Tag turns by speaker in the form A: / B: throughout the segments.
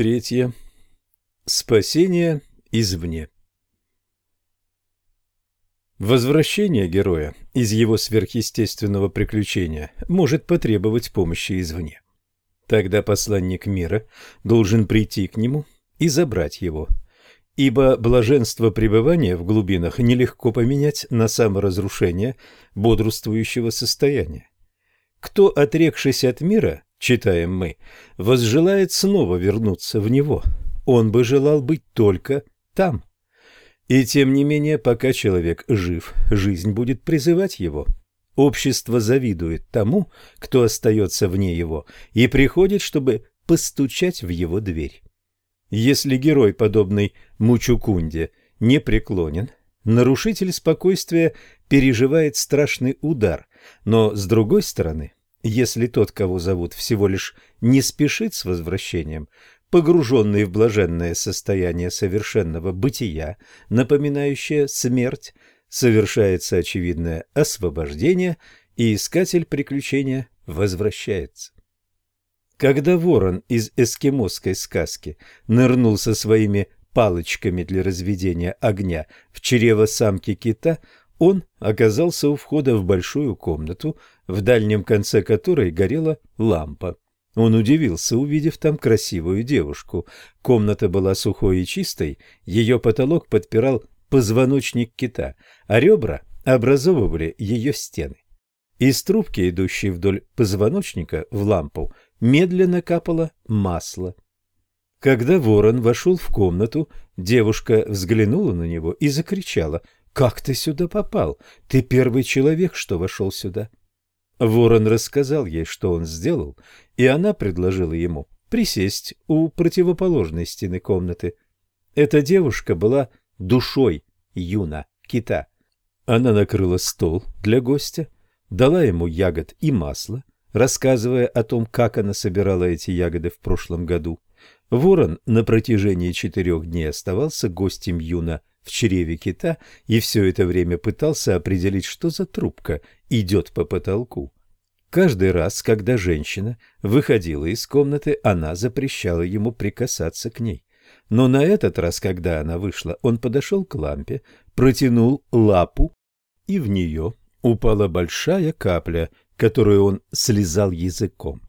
A: Третье. Спасение извне. Возвращение героя из его сверхъестественного приключения может потребовать помощи извне. Тогда посланник мира должен прийти к нему и забрать его, ибо блаженство пребывания в глубинах нелегко поменять на саморазрушение бодрствующего состояния. Кто, отрекшись от мира, читаем мы, возжелает снова вернуться в него, он бы желал быть только там. И тем не менее, пока человек жив, жизнь будет призывать его. Общество завидует тому, кто остается вне его, и приходит, чтобы постучать в его дверь. Если герой, подобный Мучукунде, не преклонен, нарушитель спокойствия переживает страшный удар, но, с другой стороны, если тот, кого зовут, всего лишь не спешит с возвращением, погруженный в блаженное состояние совершенного бытия, напоминающее смерть, совершается очевидное освобождение, и искатель приключения возвращается. Когда ворон из эскимосской сказки нырнул со своими палочками для разведения огня в чрево самки кита, он оказался у входа в большую комнату, в дальнем конце которой горела лампа. Он удивился, увидев там красивую девушку. Комната была сухой и чистой, ее потолок подпирал позвоночник кита, а ребра образовывали ее стены. Из трубки, идущей вдоль позвоночника в лампу, медленно капало масло. Когда ворон вошел в комнату, девушка взглянула на него и закричала «Как ты сюда попал? Ты первый человек, что вошел сюда». Ворон рассказал ей, что он сделал, и она предложила ему присесть у противоположной стены комнаты. Эта девушка была душой Юна, кита. Она накрыла стол для гостя, дала ему ягод и масло, рассказывая о том, как она собирала эти ягоды в прошлом году. Ворон на протяжении четырех дней оставался гостем Юна в чреве кита и все это время пытался определить, что за трубка идет по потолку. Каждый раз, когда женщина выходила из комнаты, она запрещала ему прикасаться к ней. Но на этот раз, когда она вышла, он подошел к лампе, протянул лапу, и в нее упала большая капля, которую он слезал языком.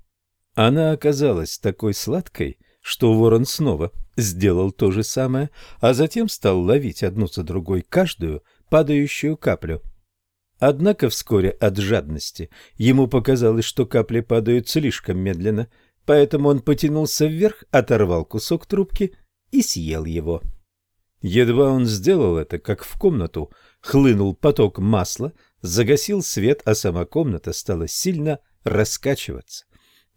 A: Она оказалась такой сладкой, что ворон снова сделал то же самое, а затем стал ловить одну за другой каждую падающую каплю. Однако вскоре от жадности ему показалось, что капли падают слишком медленно, поэтому он потянулся вверх, оторвал кусок трубки и съел его. Едва он сделал это, как в комнату хлынул поток масла, загасил свет, а сама комната стала сильно раскачиваться.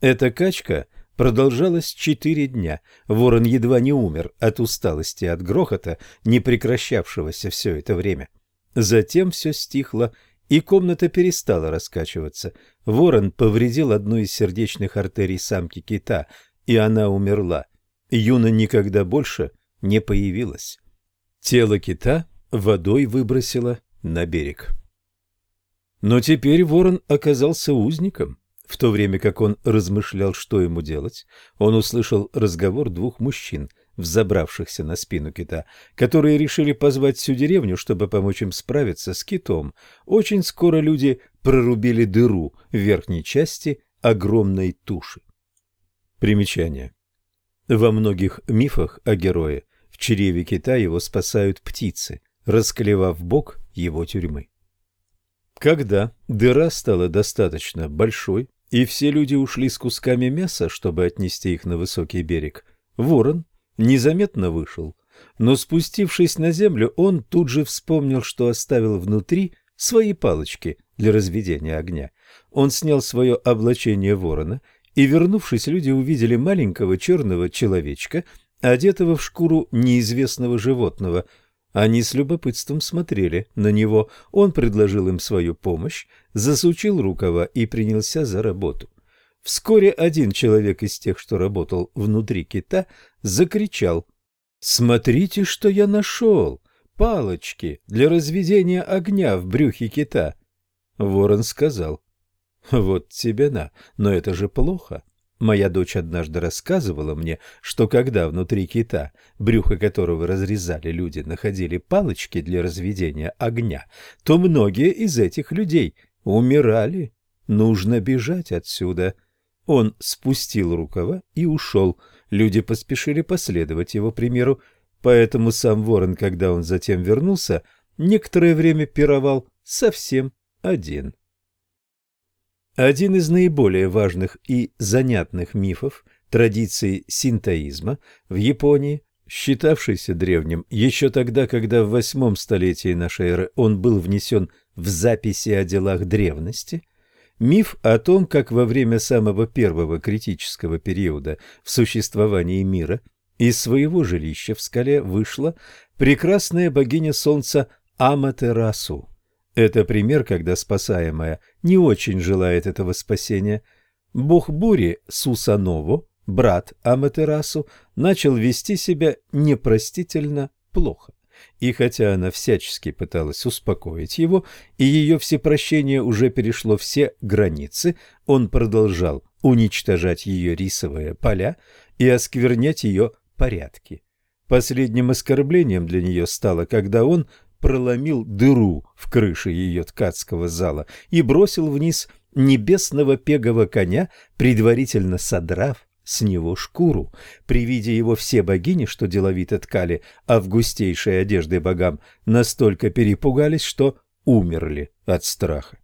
A: Эта качка продолжалась четыре дня. Ворон едва не умер от усталости, от грохота, не прекращавшегося все это время. Затем все стихло, и комната перестала раскачиваться. Ворон повредил одну из сердечных артерий самки кита, и она умерла. Юна никогда больше не появилась. Тело кита водой выбросило на берег. Но теперь ворон оказался узником. В то время как он размышлял, что ему делать, он услышал разговор двух мужчин, взобравшихся на спину кита, которые решили позвать всю деревню, чтобы помочь им справиться с китом. Очень скоро люди прорубили дыру в верхней части огромной туши. Примечание. Во многих мифах о герое в чреве кита его спасают птицы, расклевав бок его тюрьмы. Когда дыра стала достаточно большой, и все люди ушли с кусками мяса, чтобы отнести их на высокий берег, ворон незаметно вышел. Но спустившись на землю, он тут же вспомнил, что оставил внутри свои палочки для разведения огня. Он снял свое облачение ворона и, вернувшись, люди увидели маленького черного человечка, одетого в шкуру неизвестного животного. Они с любопытством смотрели на него. Он предложил им свою помощь, засучил рукава и принялся за работу. Вскоре один человек из тех, что работал внутри кита, закричал «Смотрите, что я нашел! Палочки для разведения огня в брюхе кита!» Ворон сказал «Вот тебе на, но это же плохо. Моя дочь однажды рассказывала мне, что когда внутри кита, брюхо которого разрезали люди, находили палочки для разведения огня, то многие из этих людей умирали. Нужно бежать отсюда. Он спустил рукава и ушел. Люди поспешили последовать его примеру, поэтому сам ворон, когда он затем вернулся, некоторое время пировал совсем один. Один из наиболее важных и занятных мифов традиции синтоизма в Японии, считавшийся древним еще тогда, когда в восьмом столетии нашей эры он был внесен в записи о делах древности – Миф о том, как во время самого первого критического периода в существовании мира из своего жилища в скале вышла прекрасная богиня солнца Аматерасу. Это пример, когда спасаемая не очень желает этого спасения. Бог бури Сусанову, брат Аматерасу, начал вести себя непростительно плохо. И хотя она всячески пыталась успокоить его, и ее всепрощение уже перешло все границы, он продолжал уничтожать ее рисовые поля и осквернять ее порядки. Последним оскорблением для нее стало, когда он проломил дыру в крыше ее ткацкого зала и бросил вниз небесного пегого коня, предварительно содрав с него шкуру. При виде его все богини, что деловито ткали августейшей одежды богам, настолько перепугались, что умерли от страха.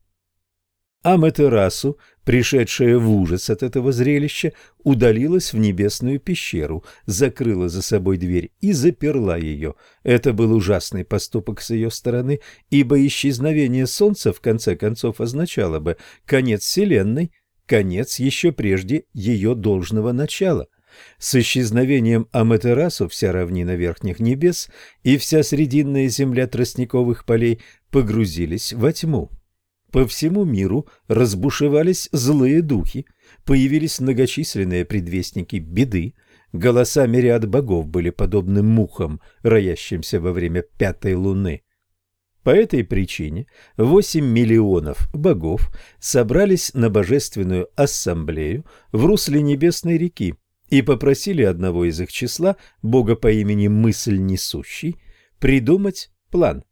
A: Аматерасу, пришедшая в ужас от этого зрелища, удалилась в небесную пещеру, закрыла за собой дверь и заперла ее. Это был ужасный поступок с ее стороны, ибо исчезновение солнца в конце концов означало бы конец Вселенной конец еще прежде ее должного начала. С исчезновением Аматерасу вся равнина верхних небес и вся срединная земля тростниковых полей погрузились во тьму. По всему миру разбушевались злые духи, появились многочисленные предвестники беды, голоса мириад богов были подобны мухам, роящимся во время пятой луны. По этой причине 8 миллионов богов собрались на божественную ассамблею в русле небесной реки и попросили одного из их числа, бога по имени Мысль Несущий, придумать план.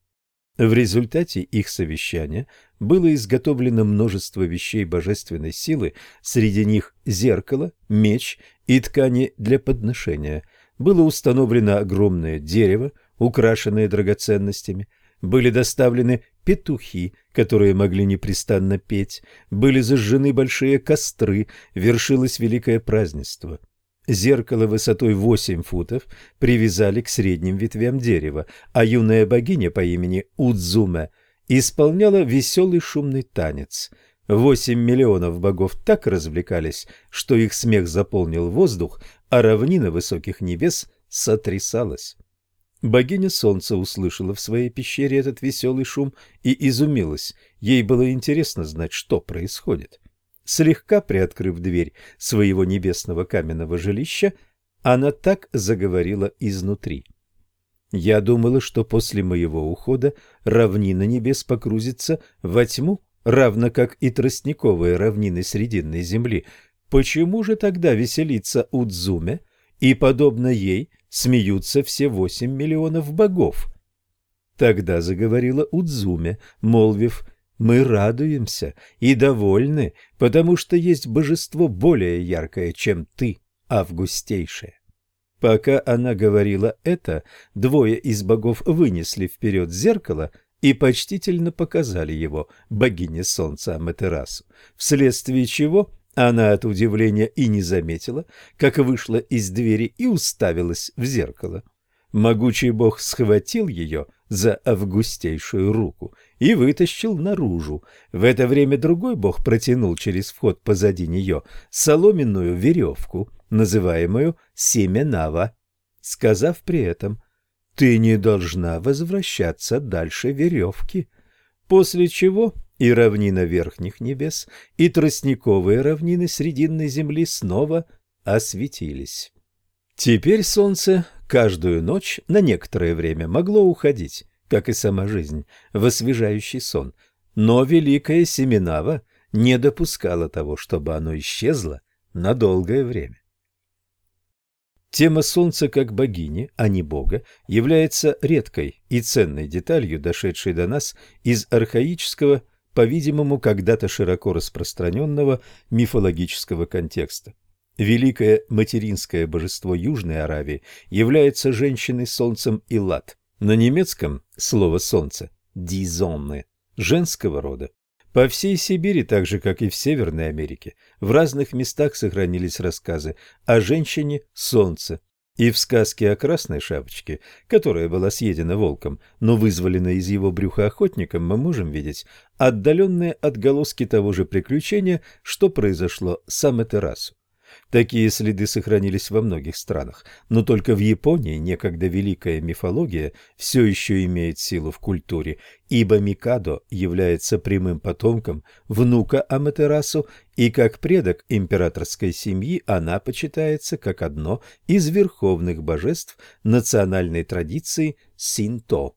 A: В результате их совещания было изготовлено множество вещей божественной силы, среди них зеркало, меч и ткани для подношения. Было установлено огромное дерево, украшенное драгоценностями, были доставлены петухи, которые могли непрестанно петь, были зажжены большие костры, вершилось великое празднество. Зеркало высотой восемь футов привязали к средним ветвям дерева, а юная богиня по имени Удзуме исполняла веселый шумный танец. Восемь миллионов богов так развлекались, что их смех заполнил воздух, а равнина высоких небес сотрясалась. Богиня Солнца услышала в своей пещере этот веселый шум и изумилась. Ей было интересно знать, что происходит. Слегка приоткрыв дверь своего небесного каменного жилища, она так заговорила изнутри. «Я думала, что после моего ухода равнина небес погрузится во тьму, равно как и тростниковые равнины Срединной земли. Почему же тогда веселится Удзуме и, подобно ей, смеются все восемь миллионов богов. Тогда заговорила Удзуме, молвив, «Мы радуемся и довольны, потому что есть божество более яркое, чем ты, августейшее». Пока она говорила это, двое из богов вынесли вперед зеркало и почтительно показали его богине солнца Аматерасу, вследствие чего она от удивления и не заметила, как вышла из двери и уставилась в зеркало. Могучий бог схватил ее за августейшую руку и вытащил наружу. В это время другой бог протянул через вход позади нее соломенную веревку, называемую семенава, сказав при этом «Ты не должна возвращаться дальше веревки», после чего и равнина верхних небес, и тростниковые равнины срединной земли снова осветились. Теперь солнце каждую ночь на некоторое время могло уходить, как и сама жизнь, в освежающий сон, но великая Семенава не допускала того, чтобы оно исчезло на долгое время. Тема Солнца как богини, а не бога, является редкой и ценной деталью, дошедшей до нас из архаического, по-видимому, когда-то широко распространенного мифологического контекста. Великое материнское божество Южной Аравии является женщиной Солнцем Илат. На немецком слово «солнце» – «дизонны» женского рода. По всей Сибири, так же как и в Северной Америке, в разных местах сохранились рассказы о женщине Солнце. И в сказке о Красной Шапочке, которая была съедена волком, но вызволена из его брюха охотником, мы можем видеть отдаленные отголоски того же приключения, что произошло с Аматерасу. Такие следы сохранились во многих странах, но только в Японии некогда великая мифология все еще имеет силу в культуре, ибо Микадо является прямым потомком внука Аматерасу, и как предок императорской семьи она почитается как одно из верховных божеств национальной традиции синто.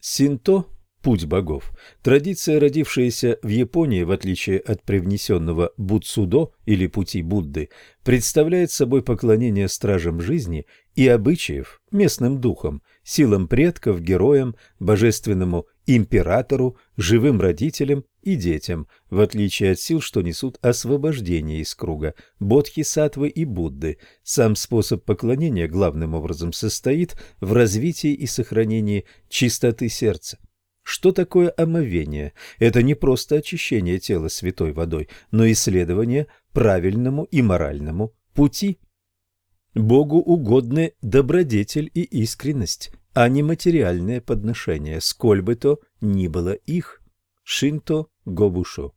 A: Синто путь богов. Традиция, родившаяся в Японии, в отличие от привнесенного Будсудо или пути Будды, представляет собой поклонение стражам жизни и обычаев, местным духам, силам предков, героям, божественному императору, живым родителям и детям, в отличие от сил, что несут освобождение из круга Бодхисаттвы и Будды. Сам способ поклонения главным образом состоит в развитии и сохранении чистоты сердца. Что такое омовение? Это не просто очищение тела святой водой, но исследование правильному и моральному пути. Богу угодны добродетель и искренность, а не материальное подношение, сколь бы то ни было их. Шинто Гобушо.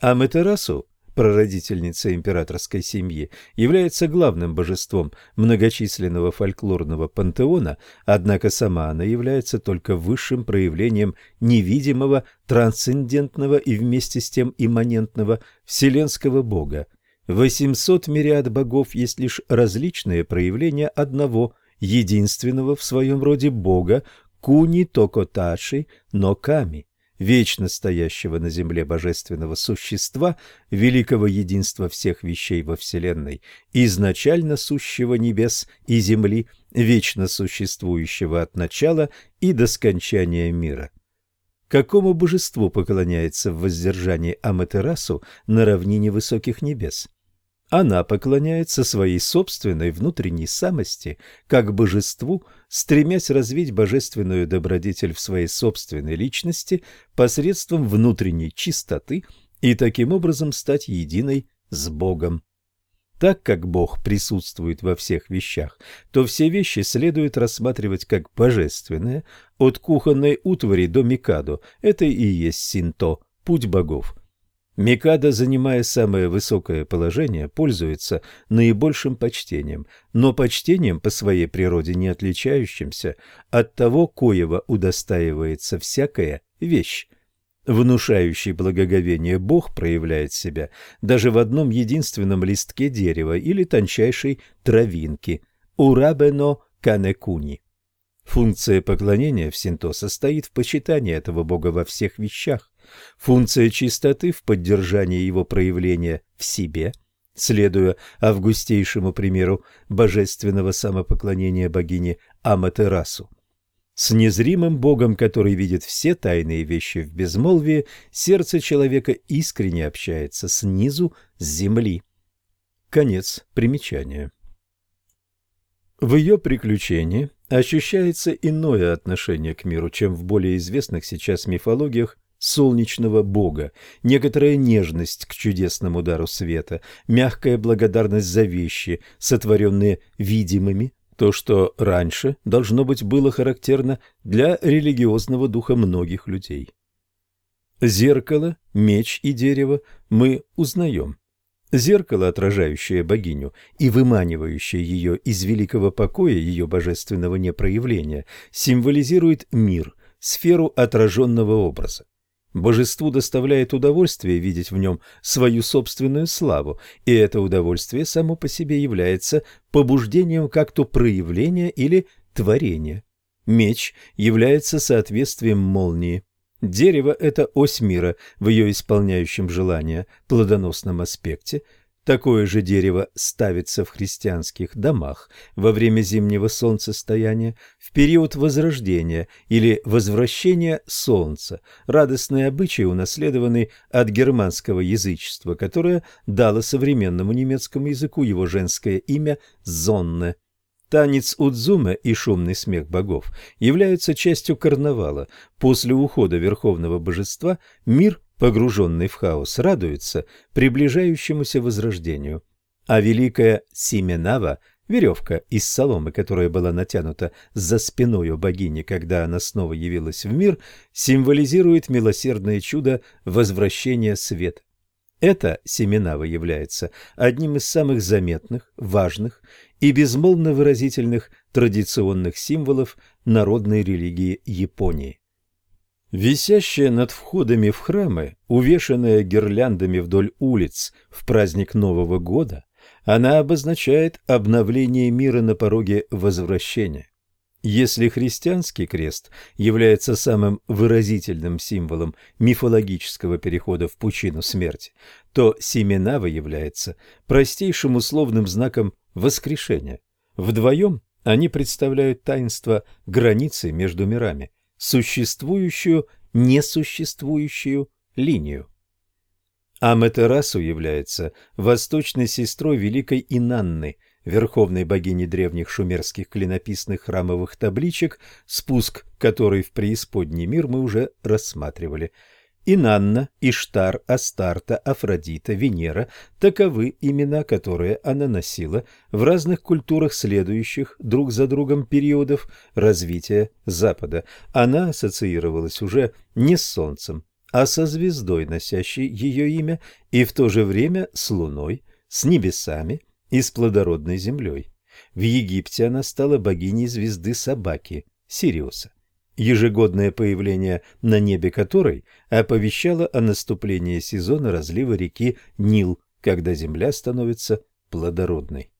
A: Аматерасу прародительница императорской семьи, является главным божеством многочисленного фольклорного пантеона, однако сама она является только высшим проявлением невидимого, трансцендентного и вместе с тем имманентного вселенского бога. 800 мириад богов есть лишь различные проявления одного, единственного в своем роде бога Куни Токоташи Ноками вечно стоящего на земле божественного существа, великого единства всех вещей во Вселенной, изначально сущего небес и земли, вечно существующего от начала и до скончания мира. Какому божеству поклоняется в воздержании Аматерасу на равнине высоких небес? Она поклоняется своей собственной внутренней самости, как божеству, стремясь развить божественную добродетель в своей собственной личности посредством внутренней чистоты и таким образом стать единой с Богом. Так как Бог присутствует во всех вещах, то все вещи следует рассматривать как божественные, от кухонной утвари до микадо, это и есть синто, путь богов – Микада, занимая самое высокое положение, пользуется наибольшим почтением, но почтением по своей природе не отличающимся от того, коего удостаивается всякая вещь. Внушающий благоговение Бог проявляет себя даже в одном единственном листке дерева или тончайшей травинки – урабено канекуни. Функция поклонения в синто состоит в почитании этого Бога во всех вещах, Функция чистоты в поддержании его проявления в себе, следуя августейшему примеру божественного самопоклонения богини Аматерасу. С незримым Богом, который видит все тайные вещи в безмолвии, сердце человека искренне общается снизу с земли. Конец примечания. В ее приключении ощущается иное отношение к миру, чем в более известных сейчас мифологиях солнечного бога, некоторая нежность к чудесному удару света, мягкая благодарность за вещи, сотворенные видимыми, то, что раньше, должно быть, было характерно для религиозного духа многих людей. Зеркало, меч и дерево мы узнаем. Зеркало, отражающее богиню и выманивающее ее из великого покоя ее божественного непроявления, символизирует мир, сферу отраженного образа. Божеству доставляет удовольствие видеть в нем свою собственную славу, и это удовольствие само по себе является побуждением как-то проявления или творения. Меч является соответствием молнии. Дерево – это ось мира в ее исполняющем желания плодоносном аспекте. Такое же дерево ставится в христианских домах во время зимнего солнцестояния, в период возрождения или возвращения солнца, радостный обычай, унаследованный от германского язычества, которое дало современному немецкому языку его женское имя «зонне». Танец Удзуме и шумный смех богов являются частью карнавала. После ухода верховного божества мир погруженный в хаос, радуется приближающемуся возрождению. А великая Сименава, веревка из соломы, которая была натянута за спиной у богини, когда она снова явилась в мир, символизирует милосердное чудо возвращения света. Это Семенава является одним из самых заметных, важных и безмолвно выразительных традиционных символов народной религии Японии. Висящая над входами в храмы, увешанная гирляндами вдоль улиц в праздник Нового года, она обозначает обновление мира на пороге возвращения. Если христианский крест является самым выразительным символом мифологического перехода в пучину смерти, то Семенава является простейшим условным знаком воскрешения. Вдвоем они представляют таинство границы между мирами – существующую, несуществующую линию. Аматерасу является восточной сестрой великой Инанны, верховной богини древних шумерских клинописных храмовых табличек, спуск которой в преисподний мир мы уже рассматривали – Инанна, Иштар, Астарта, Афродита, Венера – таковы имена, которые она носила в разных культурах следующих друг за другом периодов развития Запада. Она ассоциировалась уже не с Солнцем, а со звездой, носящей ее имя, и в то же время с Луной, с небесами и с плодородной землей. В Египте она стала богиней звезды собаки – Сириуса ежегодное появление на небе которой оповещало о наступлении сезона разлива реки Нил, когда земля становится плодородной.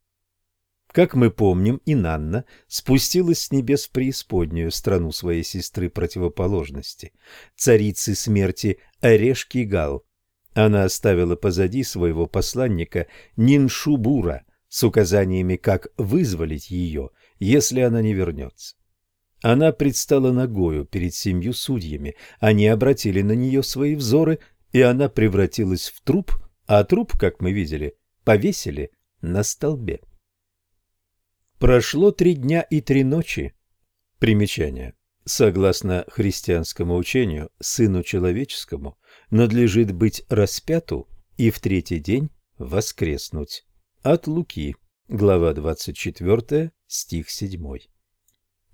A: Как мы помним, Инанна спустилась с небес в преисподнюю страну своей сестры противоположности, царицы смерти Орешки Гал. Она оставила позади своего посланника Ниншубура с указаниями, как вызволить ее, если она не вернется. Она предстала нагою перед семью судьями, они обратили на нее свои взоры, и она превратилась в труп, а труп, как мы видели, повесили на столбе. Прошло три дня и три ночи. Примечание. Согласно христианскому учению, Сыну Человеческому надлежит быть распяту и в третий день воскреснуть. От Луки, глава 24, стих 7.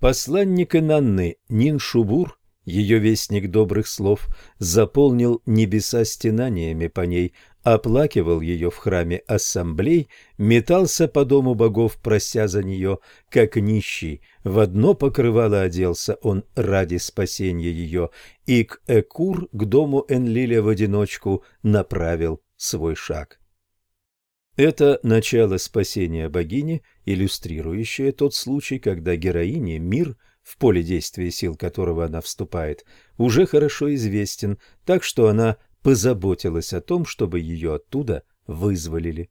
A: Посланник Инанны Ниншубур, ее вестник добрых слов, заполнил небеса стенаниями по ней, оплакивал ее в храме ассамблей, метался по дому богов, прося за нее, как нищий. В одно покрывало оделся он ради спасения ее, и к Экур, к дому Энлиля в одиночку, направил свой шаг. Это начало спасения богини, иллюстрирующее тот случай, когда героине мир, в поле действия сил которого она вступает, уже хорошо известен, так что она позаботилась о том, чтобы ее оттуда вызволили.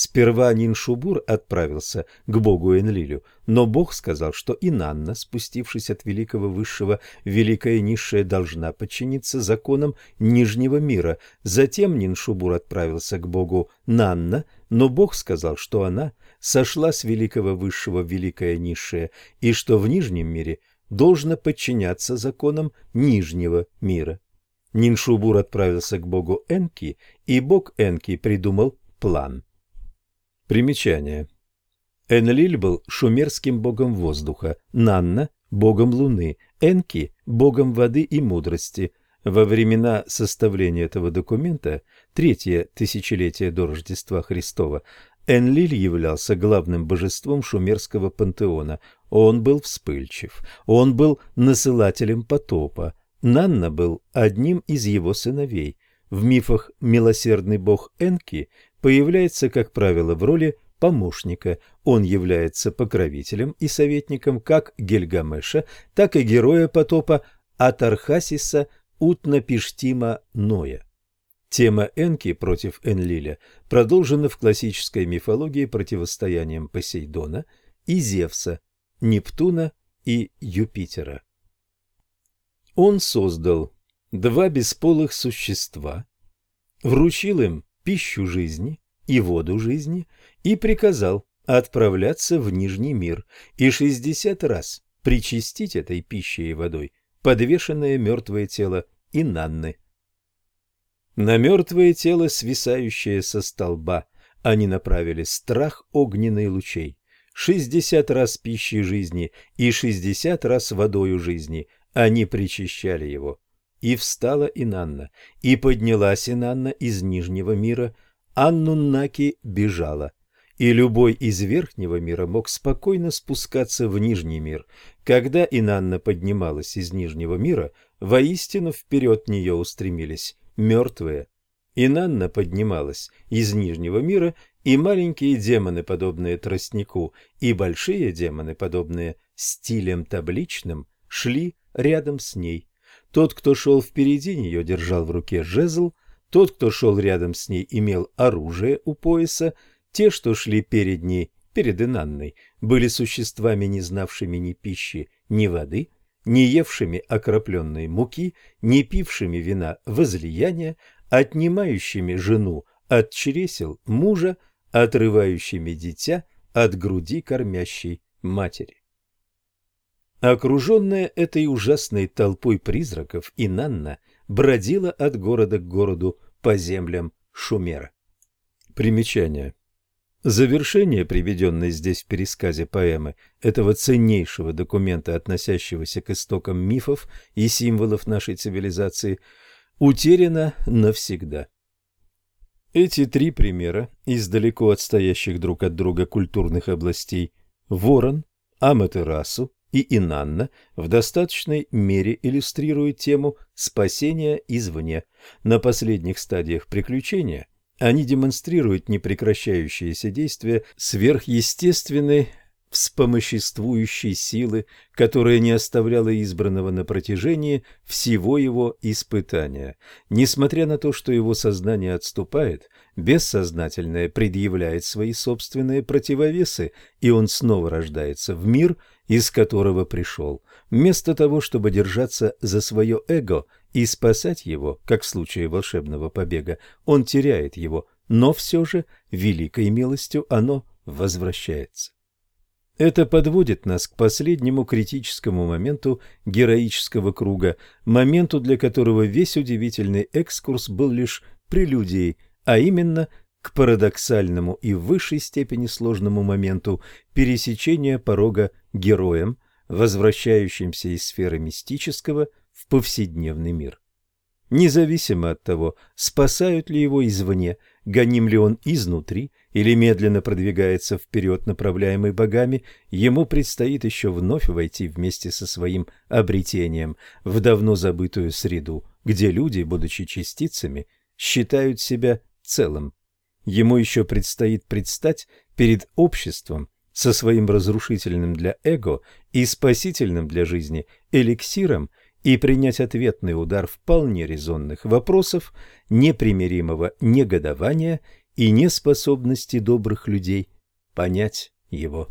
A: Сперва Ниншубур отправился к богу Энлилю, но бог сказал, что и Нанна, спустившись от великого высшего, великая низшая должна подчиниться законам нижнего мира. Затем Ниншубур отправился к богу Нанна, но бог сказал, что она сошла с великого высшего в великое и что в нижнем мире должна подчиняться законам нижнего мира. Ниншубур отправился к богу Энки, и бог Энки придумал план. Примечание. Энлиль был шумерским богом воздуха, Нанна – богом луны, Энки – богом воды и мудрости. Во времена составления этого документа, третье тысячелетие до Рождества Христова, Энлиль являлся главным божеством шумерского пантеона. Он был вспыльчив, он был насылателем потопа. Нанна был одним из его сыновей. В мифах милосердный бог Энки появляется, как правило, в роли помощника. Он является покровителем и советником как Гильгамеша, так и героя потопа Атархасиса Утнапиштима Ноя. Тема Энки против Энлиля продолжена в классической мифологии противостоянием Посейдона и Зевса, Нептуна и Юпитера. Он создал два бесполых существа, вручил им пищу жизни и воду жизни и приказал отправляться в Нижний мир и шестьдесят раз причастить этой пищей и водой подвешенное мертвое тело Инанны. На мертвое тело, свисающее со столба, они направили страх огненной лучей. Шестьдесят раз пищей жизни и шестьдесят раз водою жизни они причащали его. И встала Инанна, и поднялась Инанна из Нижнего мира, Аннуннаки бежала. И любой из Верхнего мира мог спокойно спускаться в Нижний мир. Когда Инанна поднималась из Нижнего мира, воистину вперед нее устремились мертвые. Инанна поднималась из Нижнего мира, и маленькие демоны, подобные тростнику, и большие демоны, подобные стилям табличным, шли рядом с ней. Тот, кто шел впереди нее, держал в руке жезл, тот, кто шел рядом с ней, имел оружие у пояса, те, что шли перед ней, перед Инанной, были существами, не знавшими ни пищи, ни воды, не евшими окропленной муки, не пившими вина возлияния, отнимающими жену от чресел мужа, отрывающими дитя от груди кормящей матери. Окруженная этой ужасной толпой призраков, Инанна бродила от города к городу по землям Шумера. Примечание. Завершение, приведенное здесь в пересказе поэмы, этого ценнейшего документа, относящегося к истокам мифов и символов нашей цивилизации, утеряно навсегда. Эти три примера из далеко отстоящих друг от друга культурных областей – Ворон, Аматерасу и Инанна – в достаточной мере иллюстрируют тему спасения извне. На последних стадиях приключения – они демонстрируют непрекращающееся действие сверхъестественной вспомоществующей силы, которая не оставляла избранного на протяжении всего его испытания. Несмотря на то, что его сознание отступает, бессознательное предъявляет свои собственные противовесы, и он снова рождается в мир, из которого пришел. Вместо того, чтобы держаться за свое эго и спасать его, как в случае волшебного побега, он теряет его, но все же великой милостью оно возвращается. Это подводит нас к последнему критическому моменту героического круга, моменту, для которого весь удивительный экскурс был лишь прелюдией, а именно к парадоксальному и в высшей степени сложному моменту пересечения порога героем, возвращающимся из сферы мистического в повседневный мир. Независимо от того, спасают ли его извне, гоним ли он изнутри или медленно продвигается вперед, направляемый богами, ему предстоит еще вновь войти вместе со своим обретением в давно забытую среду, где люди, будучи частицами, считают себя целым. Ему еще предстоит предстать перед обществом со своим разрушительным для эго и спасительным для жизни эликсиром и принять ответный удар вполне резонных вопросов, непримиримого негодования и неспособности добрых людей понять его.